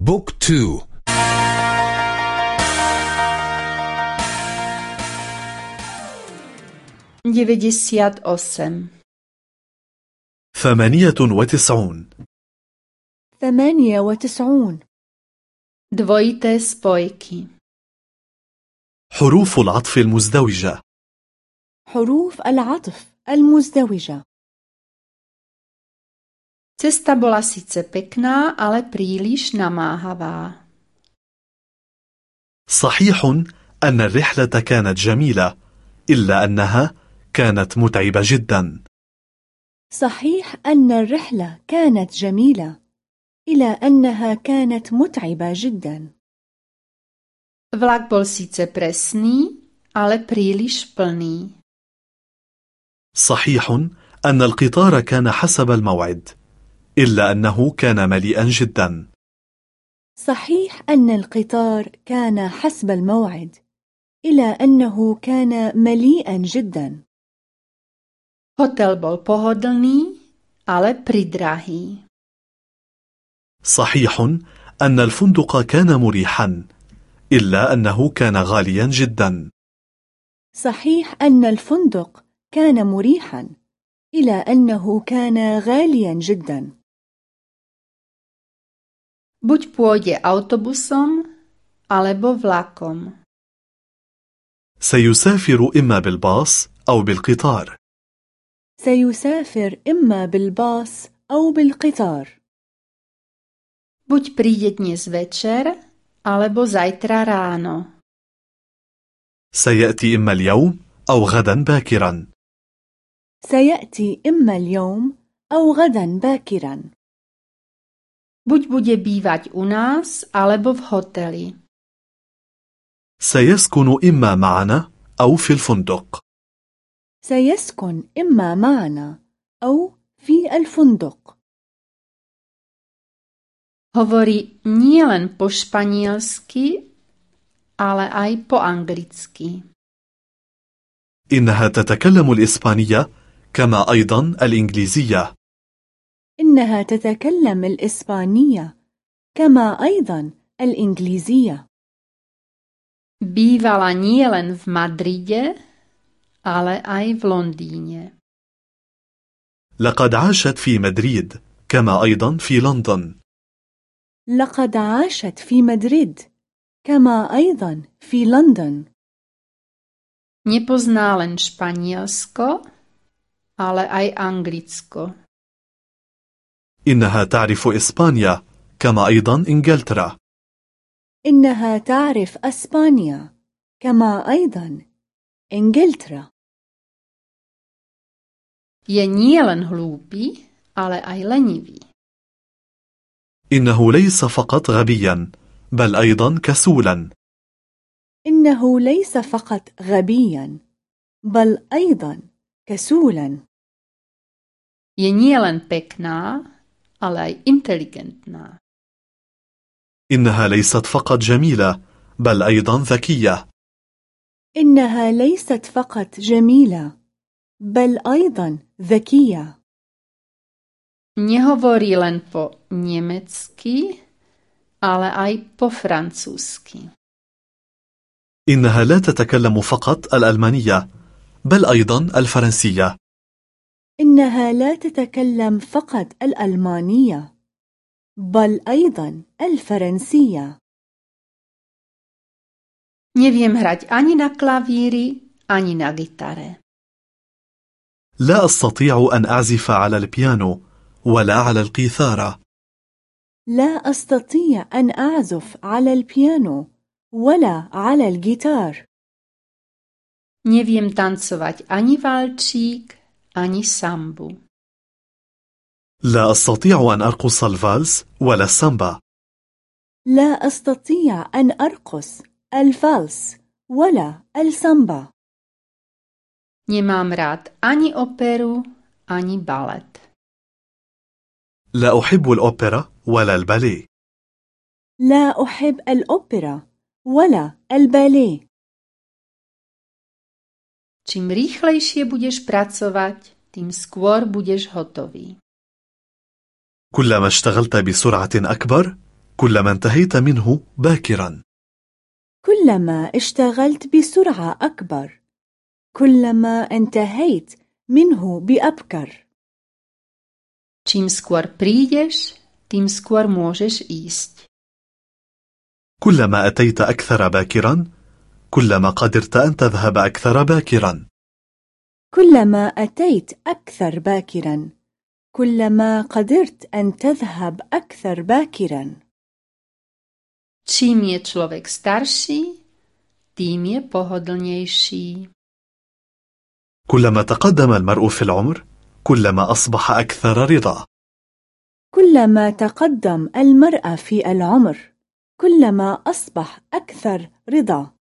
Book two. deväťdesiatosem ثمانية وتسعون ثمانية وتسعون حروف العطف المزدوجة. حروف العطف المزدوجة. Cesta bola síce pekná, ale príliš namáhavá. صحيح أن الرحلة كانت جميلة إلا أنها كانت متعبة جدا صحيح أن الرحلة كانت جميلة إلى أنها كانت متعبة جدا Vlak bol síce presný, ale príliš plný. صحيح أن القطار كان حسب الموعد إلا أنه كان مليئا جدا. صحيح أن القطار كان حسب الموعد إلى أنه كان مليئا جدا. Hotel bol pohodlný, ale pridrahý. صحيح أن الفندق كان مريحا إلا أنه كان غاليا جدا. صحيح أن الفندق كان مريحا إلى أنه كان غاليا جدا. Buď pôjde autobusom, alebo vlakom. سيسافر إما بالباص أو بالقطار سيسافر إما بالباص أو بالقطار Buď príde dnes večer, alebo zajtra ráno. سيأتي إما اليوم أو غدا باكرا سيأتي إما اليوم أو غدا باكرا Buď bude bývať u nás, alebo v hoteli. سيسكن إما معنا أو في الفندق سيسكن إما معنا أو في الفندق Hovorí nielen po španielsky, ale aj po anglicky. إنها تتكلم الإسبانية كما أيضا الإنجليزية إنها تتكلم الإسبانية كما أيضا الإنجليزية Bývala nielen v Madride, ale aj v Londýne. لقد عاشت في مدريد كما أيضا في لندن لقد عاشت في مدريد كما أيضا في لندن Nepozná len Španielsko, ale aj Anglicko. إنها تعرف إسبانيا كما أيضا إنجلترا. إنها تعرف أسبانيا كما أيضا إنجلترا. Je nielen hlúpy, ale aj lenivý. إنه ليس فقط غبيا بل أيضا كسولا. إنه ليس فقط غبيا بل أيضا كسولا. Je nielen pekná, ale aj inteligentná. إنها ليست فقط جميلة بل أيضا ذكية إنها ليست فقط جميلة بل أيضا ذكية Nehovorí len po nemecky, ale aj po francúzsky. إنها لا تتكلم فقط الألمانية بل أيضا الفرنسية إنها لا تتكلم فقط الألمانية بل أيضا الفرنسية. Neviem hrať ani na klavíri, ani na gitare. لا أستطيع أن أعزف على البيانو ولا على القيثارة. لا أستطيع أن أعزف على البيانو ولا على الجيتار. Neviem tancovať ani valčík, ani sambu. لا أستطيع أن أرقص الفالس ولا السامبا لا أستطيع أن أرقص الفالس ولا السامبا Nemám rád ani operu, ani balet. لا أحب الأوبرا ولا الباليه لا أحب الأوبرا ولا الباليه Čím rýchlejšie budeš pracovať, tým skôr budeš hotový. كلما اشتغلت بسرعة أكبر كلما انتهيت منه باكرا كلما اشتغلت بسرعة أكبر كلما انتهيت منه بأبكر Čím skôr prídeš, tým skôr môžeš ísť. كلما أتيت أكثر باكرا كلما قدرت أن تذهب أكثر باكرا. كلما أتيت أكثر باكرا. كلما قدرت أن تذهب أكثر باكرا. Čím je človek starší, tým je pohodlnejší. كلما تقدم المرء في العمر كلما أصبح أكثر رضا. كلما تقدم المرأة في العمر كلما أصبح أكثر رضا.